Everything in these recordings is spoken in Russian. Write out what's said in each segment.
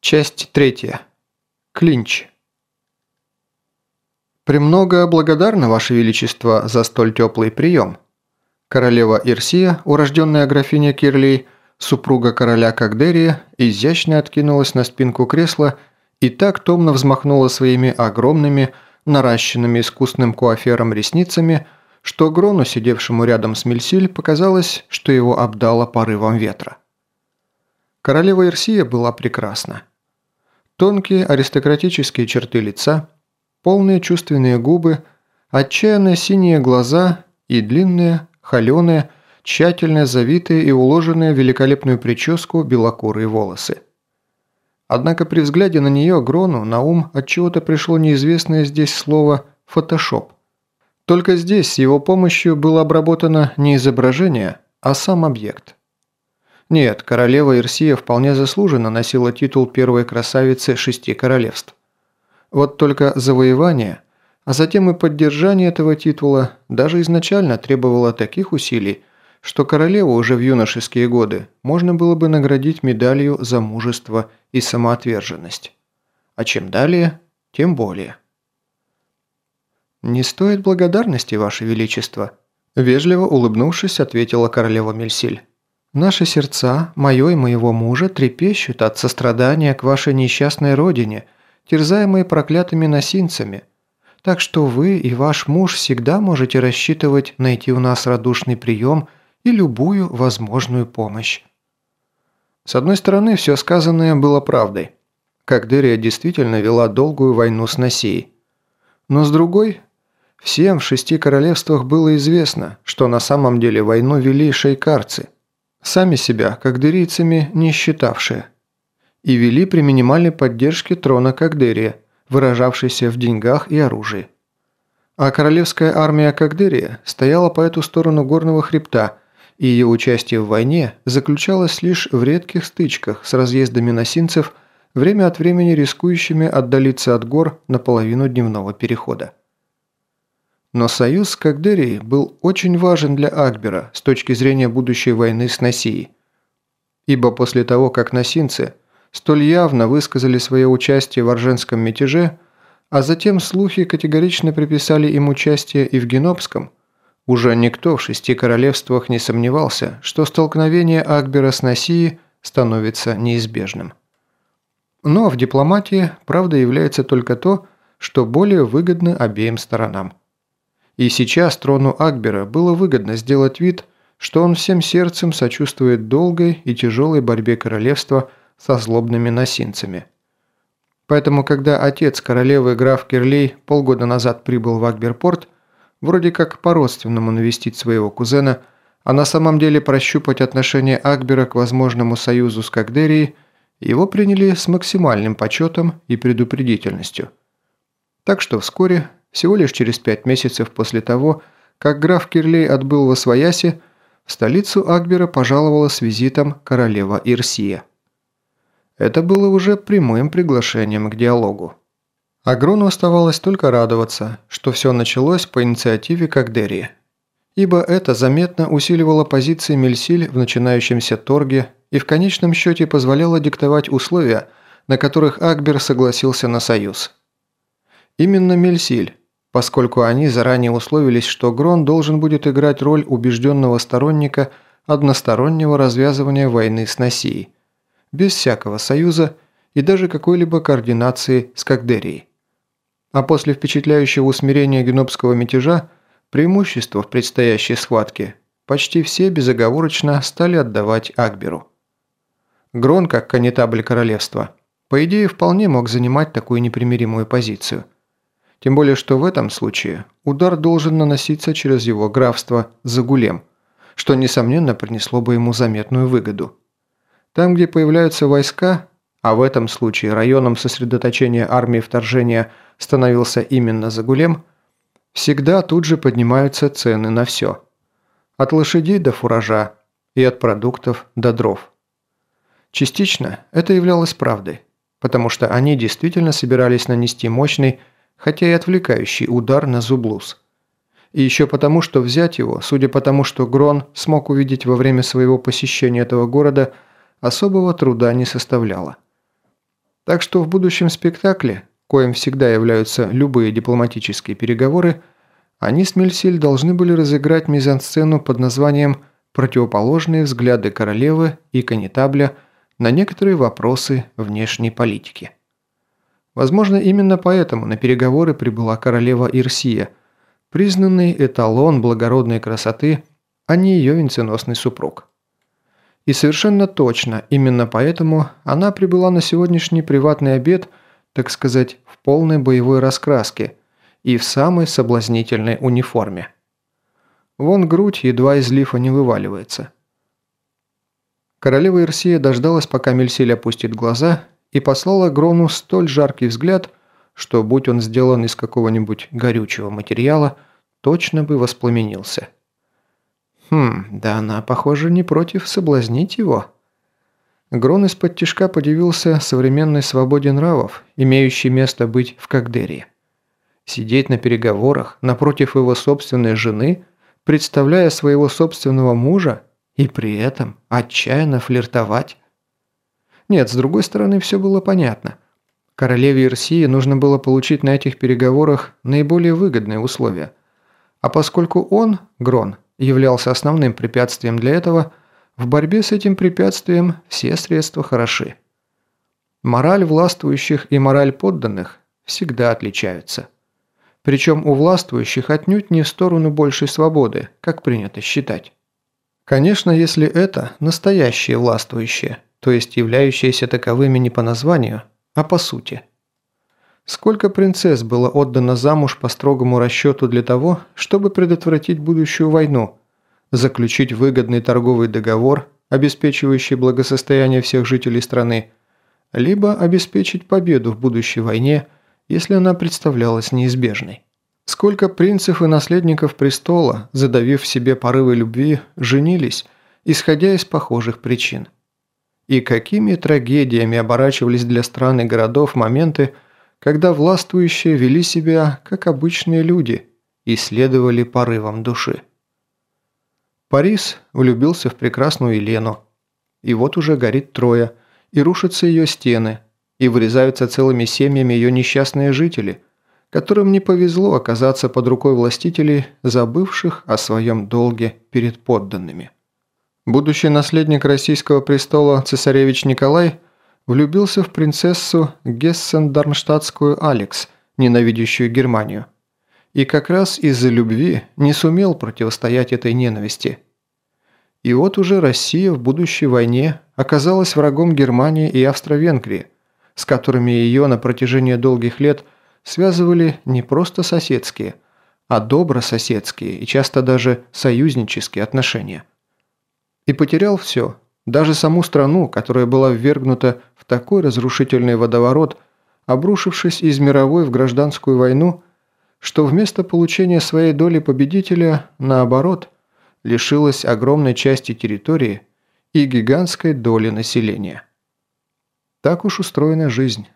Часть третья. Клинч. «Премного благодарна, Ваше Величество, за столь теплый прием». Королева Ирсия, урожденная графиня Кирлей, супруга короля Кагдерия, изящно откинулась на спинку кресла и так томно взмахнула своими огромными, наращенными искусным куафером ресницами, что Грону, сидевшему рядом с Мельсиль, показалось, что его обдало порывом ветра. Королева Ирсия была прекрасна. Тонкие аристократические черты лица, полные чувственные губы, отчаянно синие глаза и длинные, холеные, тщательно завитые и уложенные в великолепную прическу белокурые волосы. Однако при взгляде на нее Грону на ум отчего-то пришло неизвестное здесь слово «фотошоп». Только здесь с его помощью было обработано не изображение, а сам объект. Нет, королева Ирсия вполне заслуженно носила титул первой красавицы шести королевств. Вот только завоевание, а затем и поддержание этого титула даже изначально требовало таких усилий, что королеву уже в юношеские годы можно было бы наградить медалью за мужество и самоотверженность. А чем далее, тем более. «Не стоит благодарности, Ваше Величество», – вежливо улыбнувшись, ответила королева Мельсиль. Наши сердца, мое и моего мужа, трепещут от сострадания к вашей несчастной родине, терзаемой проклятыми носинцами. Так что вы и ваш муж всегда можете рассчитывать найти у нас радушный прием и любую возможную помощь. С одной стороны, все сказанное было правдой. Кагдерия действительно вела долгую войну с Носией. Но с другой, всем в шести королевствах было известно, что на самом деле войну вели шейкарцы – сами себя кагдерийцами не считавшие, и вели при минимальной поддержке трона Кагдерия, выражавшейся в деньгах и оружии. А королевская армия Кагдерия стояла по эту сторону горного хребта, и ее участие в войне заключалось лишь в редких стычках с разъездами носинцев, время от времени рискующими отдалиться от гор на половину дневного перехода. Но союз с Кагдерией был очень важен для Акбера с точки зрения будущей войны с Носией. Ибо после того, как носинцы столь явно высказали свое участие в Орженском мятеже, а затем слухи категорично приписали им участие и в Генопском, уже никто в шести королевствах не сомневался, что столкновение Акбера с Носией становится неизбежным. Но в дипломатии правда является только то, что более выгодно обеим сторонам. И сейчас трону Акбера было выгодно сделать вид, что он всем сердцем сочувствует долгой и тяжелой борьбе королевства со злобными носинцами. Поэтому, когда отец королевы граф Кирлей полгода назад прибыл в Акберпорт, вроде как по-родственному навестить своего кузена, а на самом деле прощупать отношение Акбера к возможному союзу с Кагдерией, его приняли с максимальным почетом и предупредительностью. Так что вскоре всего лишь через пять месяцев после того, как граф Кирлей отбыл во Свояси, в столицу Акбера пожаловала с визитом королева Ирсия. Это было уже прямым приглашением к диалогу. Агрону оставалось только радоваться, что все началось по инициативе Кагдерии, ибо это заметно усиливало позиции Мельсиль в начинающемся торге и в конечном счете позволяло диктовать условия, на которых Акбер согласился на союз. Именно Мельсиль, поскольку они заранее условились, что Грон должен будет играть роль убежденного сторонника одностороннего развязывания войны с Носией, без всякого союза и даже какой-либо координации с Кагдерией. А после впечатляющего усмирения генопского мятежа преимущество в предстоящей схватке почти все безоговорочно стали отдавать Акберу. Грон, как канетабль королевства, по идее вполне мог занимать такую непримиримую позицию – тем более, что в этом случае удар должен наноситься через его графство Загулем, что, несомненно, принесло бы ему заметную выгоду. Там, где появляются войска, а в этом случае районом сосредоточения армии вторжения становился именно Загулем, всегда тут же поднимаются цены на все. От лошадей до фуража и от продуктов до дров. Частично это являлось правдой, потому что они действительно собирались нанести мощный хотя и отвлекающий удар на Зублус. И еще потому, что взять его, судя по тому, что Грон смог увидеть во время своего посещения этого города, особого труда не составляло. Так что в будущем спектакле, коим всегда являются любые дипломатические переговоры, они с Мельсиль должны были разыграть мизансцену под названием «Противоположные взгляды королевы и канитабля на некоторые вопросы внешней политики». Возможно, именно поэтому на переговоры прибыла королева Ирсия, признанный эталон благородной красоты, а не ее венценосный супруг. И совершенно точно, именно поэтому она прибыла на сегодняшний приватный обед, так сказать, в полной боевой раскраске и в самой соблазнительной униформе. Вон грудь едва из лифа не вываливается. Королева Ирсия дождалась, пока Мельсиль опустит глаза и послала Грону столь жаркий взгляд, что, будь он сделан из какого-нибудь горючего материала, точно бы воспламенился. Хм, да она, похоже, не против соблазнить его. Грон из-под тишка подивился современной свободе нравов, имеющей место быть в Кагдерии. Сидеть на переговорах напротив его собственной жены, представляя своего собственного мужа, и при этом отчаянно флиртовать. Нет, с другой стороны, все было понятно. Королеве Ирсии нужно было получить на этих переговорах наиболее выгодные условия. А поскольку он, Грон, являлся основным препятствием для этого, в борьбе с этим препятствием все средства хороши. Мораль властвующих и мораль подданных всегда отличаются. Причем у властвующих отнюдь не в сторону большей свободы, как принято считать. Конечно, если это настоящие властвующие – то есть являющиеся таковыми не по названию, а по сути. Сколько принцесс было отдано замуж по строгому расчету для того, чтобы предотвратить будущую войну, заключить выгодный торговый договор, обеспечивающий благосостояние всех жителей страны, либо обеспечить победу в будущей войне, если она представлялась неизбежной. Сколько принцев и наследников престола, задавив в себе порывы любви, женились, исходя из похожих причин – и какими трагедиями оборачивались для стран и городов моменты, когда властвующие вели себя как обычные люди и следовали порывам души. Парис влюбился в прекрасную Елену. И вот уже горит Троя, и рушатся ее стены, и вырезаются целыми семьями ее несчастные жители, которым не повезло оказаться под рукой властителей, забывших о своем долге перед подданными. Будущий наследник российского престола цесаревич Николай влюбился в принцессу Гессен-Дармштадтскую Алекс, ненавидящую Германию. И как раз из-за любви не сумел противостоять этой ненависти. И вот уже Россия в будущей войне оказалась врагом Германии и Австро-Венгрии, с которыми ее на протяжении долгих лет связывали не просто соседские, а добрососедские и часто даже союзнические отношения и потерял все, даже саму страну, которая была ввергнута в такой разрушительный водоворот, обрушившись из мировой в гражданскую войну, что вместо получения своей доли победителя, наоборот, лишилась огромной части территории и гигантской доли населения. Так уж устроена жизнь.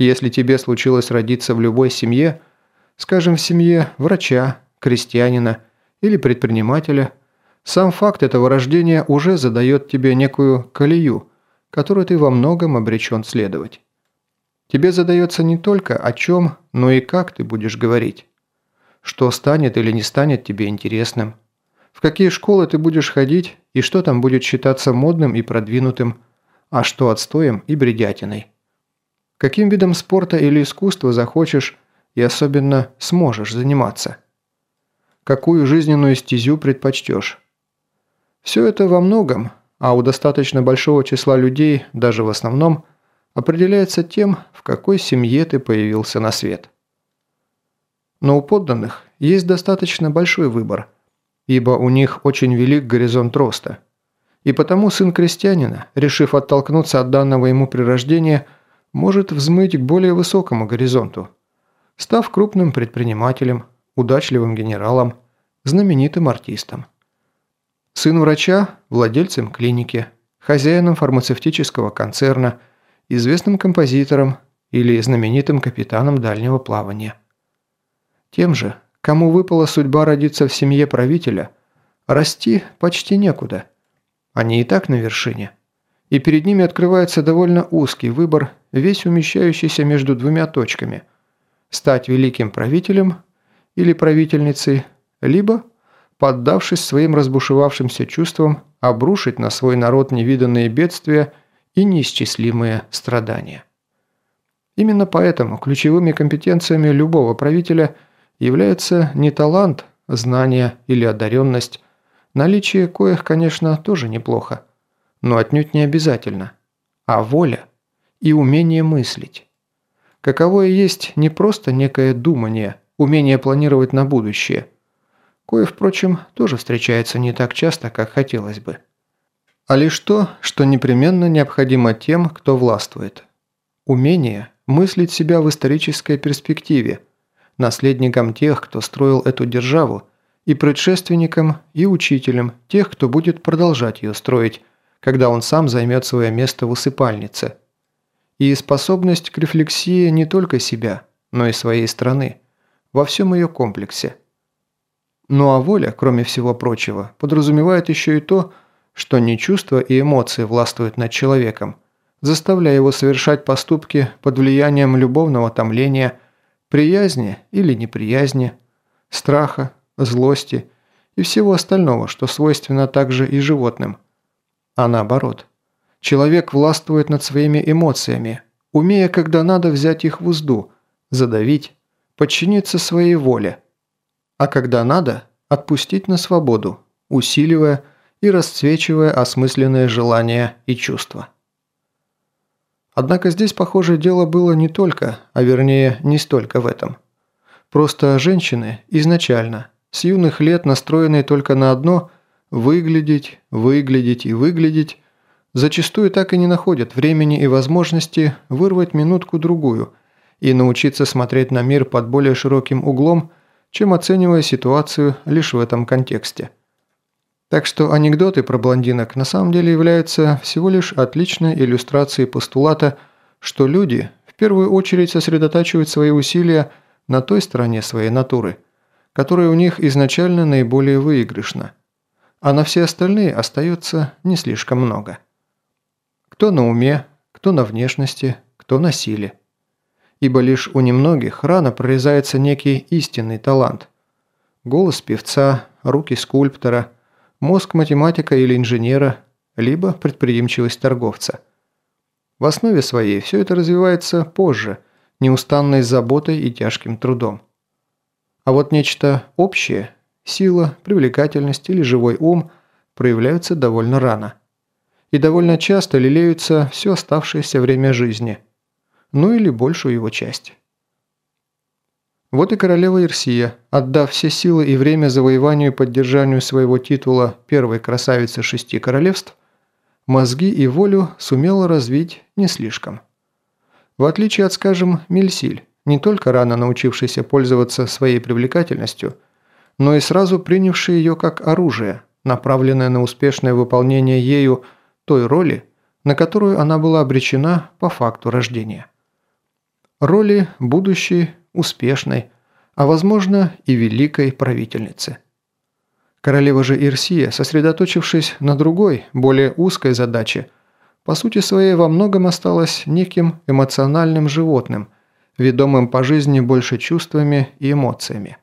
Если тебе случилось родиться в любой семье, скажем, в семье врача, крестьянина или предпринимателя – сам факт этого рождения уже задает тебе некую колею, которую ты во многом обречен следовать. Тебе задается не только о чем, но и как ты будешь говорить. Что станет или не станет тебе интересным. В какие школы ты будешь ходить и что там будет считаться модным и продвинутым, а что отстоем и бредятиной. Каким видом спорта или искусства захочешь и особенно сможешь заниматься. Какую жизненную стезю предпочтешь. Все это во многом, а у достаточно большого числа людей, даже в основном, определяется тем, в какой семье ты появился на свет. Но у подданных есть достаточно большой выбор, ибо у них очень велик горизонт роста. И потому сын крестьянина, решив оттолкнуться от данного ему при рождении, может взмыть к более высокому горизонту, став крупным предпринимателем, удачливым генералом, знаменитым артистом. Сын врача – владельцем клиники, хозяином фармацевтического концерна, известным композитором или знаменитым капитаном дальнего плавания. Тем же, кому выпала судьба родиться в семье правителя, расти почти некуда. Они и так на вершине. И перед ними открывается довольно узкий выбор весь умещающийся между двумя точками – стать великим правителем или правительницей, либо, поддавшись своим разбушевавшимся чувствам, обрушить на свой народ невиданные бедствия и неисчислимые страдания. Именно поэтому ключевыми компетенциями любого правителя являются не талант, знание или одаренность, наличие коих, конечно, тоже неплохо, но отнюдь не обязательно, а воля и умение мыслить. Каковое есть не просто некое думание, умение планировать на будущее, кое, впрочем, тоже встречается не так часто, как хотелось бы, а лишь то, что непременно необходимо тем, кто властвует. Умение мыслить себя в исторической перспективе, наследником тех, кто строил эту державу, и предшественником, и учителем тех, кто будет продолжать ее строить, когда он сам займет свое место в усыпальнице. И способность к рефлексии не только себя, но и своей страны, во всем ее комплексе. Ну а воля, кроме всего прочего, подразумевает еще и то, что не чувства и эмоции властвуют над человеком, заставляя его совершать поступки под влиянием любовного томления, приязни или неприязни, страха, злости и всего остального, что свойственно также и животным. А наоборот, человек властвует над своими эмоциями, умея, когда надо взять их в узду, задавить, подчиниться своей воле, а когда надо, отпустить на свободу, усиливая и расцвечивая осмысленные желания и чувства. Однако здесь, похоже, дело было не только, а вернее, не столько в этом. Просто женщины изначально, с юных лет настроенные только на одно – выглядеть, выглядеть и выглядеть, зачастую так и не находят времени и возможности вырвать минутку-другую и научиться смотреть на мир под более широким углом, чем оценивая ситуацию лишь в этом контексте – так что анекдоты про блондинок на самом деле являются всего лишь отличной иллюстрацией постулата, что люди в первую очередь сосредотачивают свои усилия на той стороне своей натуры, которая у них изначально наиболее выигрышна, а на все остальные остается не слишком много. Кто на уме, кто на внешности, кто на силе. Ибо лишь у немногих рано прорезается некий истинный талант. Голос певца, руки скульптора – мозг математика или инженера, либо предприимчивость торговца. В основе своей все это развивается позже, неустанной заботой и тяжким трудом. А вот нечто общее – сила, привлекательность или живой ум – проявляются довольно рано. И довольно часто лелеются все оставшееся время жизни, ну или большую его часть. Вот и королева Ирсия, отдав все силы и время завоеванию и поддержанию своего титула первой красавицы шести королевств, мозги и волю сумела развить не слишком. В отличие от, скажем, Мельсиль, не только рано научившийся пользоваться своей привлекательностью, но и сразу принявший ее как оружие, направленное на успешное выполнение ею той роли, на которую она была обречена по факту рождения. Роли будущей успешной, а возможно и великой правительницы. Королева же Ирсия, сосредоточившись на другой, более узкой задаче, по сути своей во многом осталась неким эмоциональным животным, ведомым по жизни больше чувствами и эмоциями.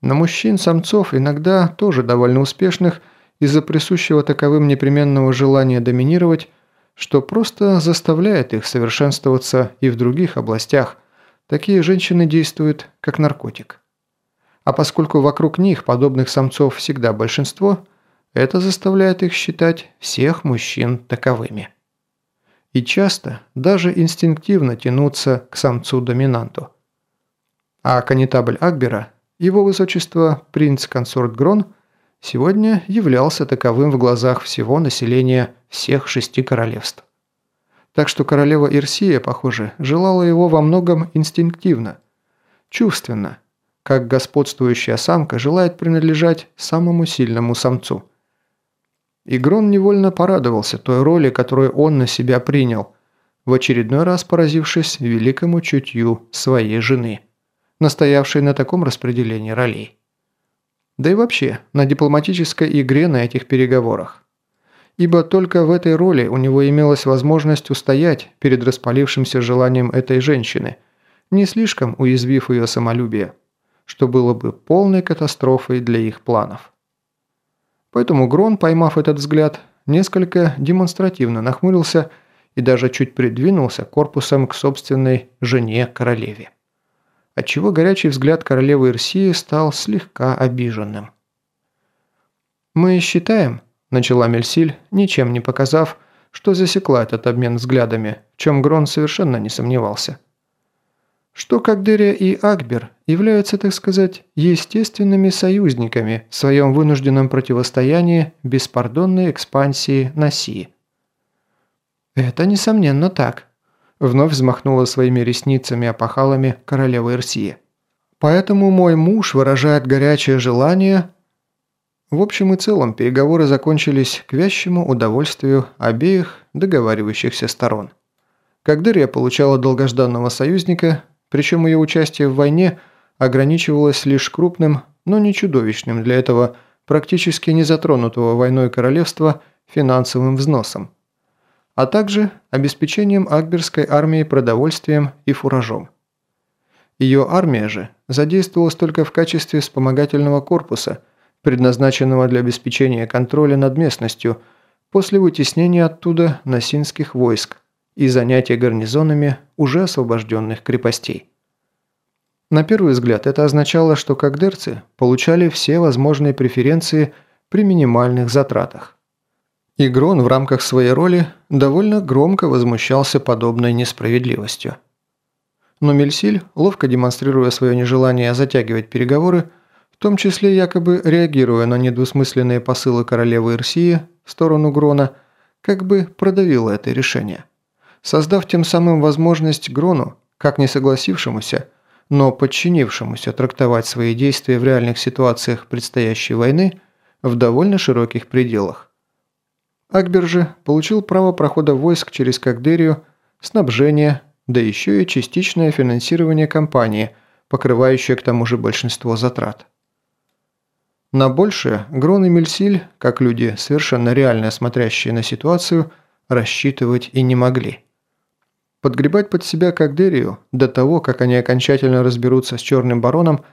На мужчин-самцов, иногда тоже довольно успешных, из-за присущего таковым непременного желания доминировать, что просто заставляет их совершенствоваться и в других областях, Такие женщины действуют как наркотик. А поскольку вокруг них подобных самцов всегда большинство, это заставляет их считать всех мужчин таковыми. И часто даже инстинктивно тянуться к самцу-доминанту. А канитабль Акбера, его высочество принц-консорт Грон, сегодня являлся таковым в глазах всего населения всех шести королевств. Так что королева Ирсия, похоже, желала его во многом инстинктивно, чувственно, как господствующая самка желает принадлежать самому сильному самцу. Игрон невольно порадовался той роли, которую он на себя принял, в очередной раз поразившись великому чутью своей жены, настоявшей на таком распределении ролей. Да и вообще, на дипломатической игре на этих переговорах. ибо только в этой роли у него имелась возможность устоять перед распалившимся желанием этой женщины, не слишком уязвив ее самолюбие, что было бы полной катастрофой для их планов. Поэтому Грон, поймав этот взгляд, несколько демонстративно нахмурился и даже чуть придвинулся корпусом к собственной жене-королеве. Отчего горячий взгляд королевы Ирсии стал слегка обиженным. «Мы считаем», – начала Мельсиль, ничем не показав, что засекла этот обмен взглядами, в чем Грон совершенно не сомневался. Что Кагдерия и Акбер являются, так сказать, естественными союзниками в своем вынужденном противостоянии беспардонной экспансии Наси. «Это, несомненно, так», – вновь взмахнула своими ресницами-опахалами королева Ирсии. «Поэтому мой муж выражает горячее желание...» В общем и целом переговоры закончились к вящему удовольствию обеих договаривающихся сторон. Кагдырия получала долгожданного союзника, причем ее участие в войне ограничивалось лишь крупным, но не чудовищным для этого практически не затронутого войной королевства финансовым взносом – а также обеспечением Акберской армии продовольствием и фуражом. Ее армия же задействовалась только в качестве вспомогательного корпуса, предназначенного для обеспечения контроля над местностью после вытеснения оттуда насинских войск и занятия гарнизонами уже освобожденных крепостей. На первый взгляд это означало, что кагдерцы получали все возможные преференции при минимальных затратах. Игрон в рамках своей роли довольно громко возмущался подобной несправедливостью. Но Мельсиль, ловко демонстрируя свое нежелание затягивать переговоры, в том числе якобы реагируя на недвусмысленные посылы королевы Ирсии в сторону Грона, как бы продавила это решение, создав тем самым возможность Грону, как не согласившемуся, но подчинившемуся трактовать свои действия в реальных ситуациях предстоящей войны в довольно широких пределах. Акбер же получил право прохода войск через Кагдерию, снабжение, да еще и частичное финансирование кампании, покрывающее к тому же большинство затрат. На большее Грон и Мельсиль, как люди, совершенно реально смотрящие на ситуацию, рассчитывать и не могли. Подгребать под себя Кагдерию до того, как они окончательно разберутся с Черным Бароном,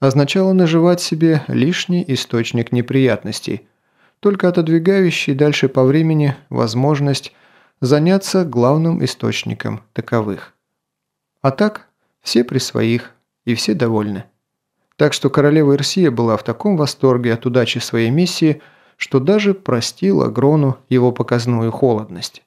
означало наживать себе лишний источник неприятностей – только отодвигающий дальше по времени возможность заняться главным источником таковых. А так, все при своих и все довольны. Так что королева Ирсия была в таком восторге от удачи своей миссии, что даже простила Грону его показную холодность.